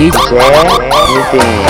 DJ Nitin.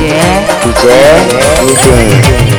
姐姐，姐姐。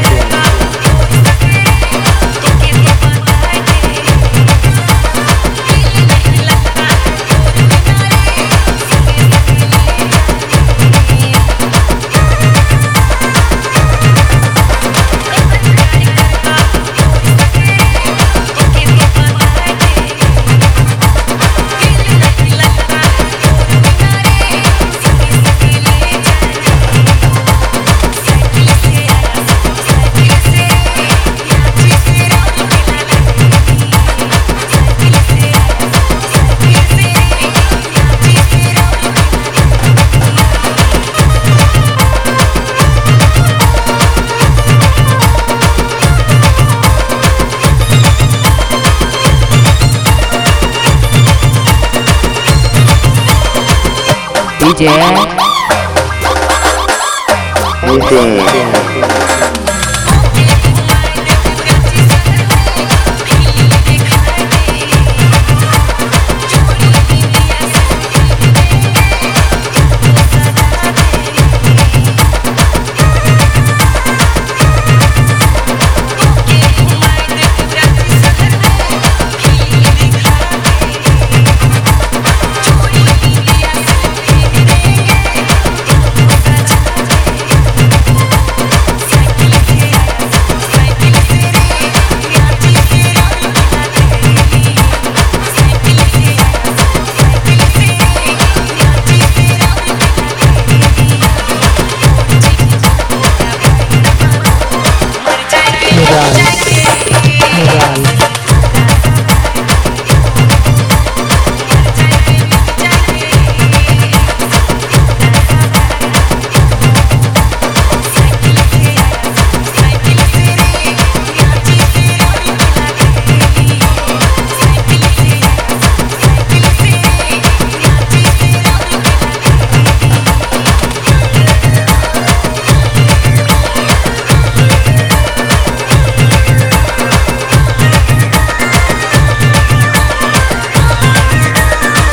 DJ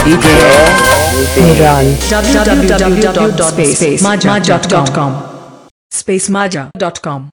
DJ Miran. www.spacemaja.com. Spacemaja.com.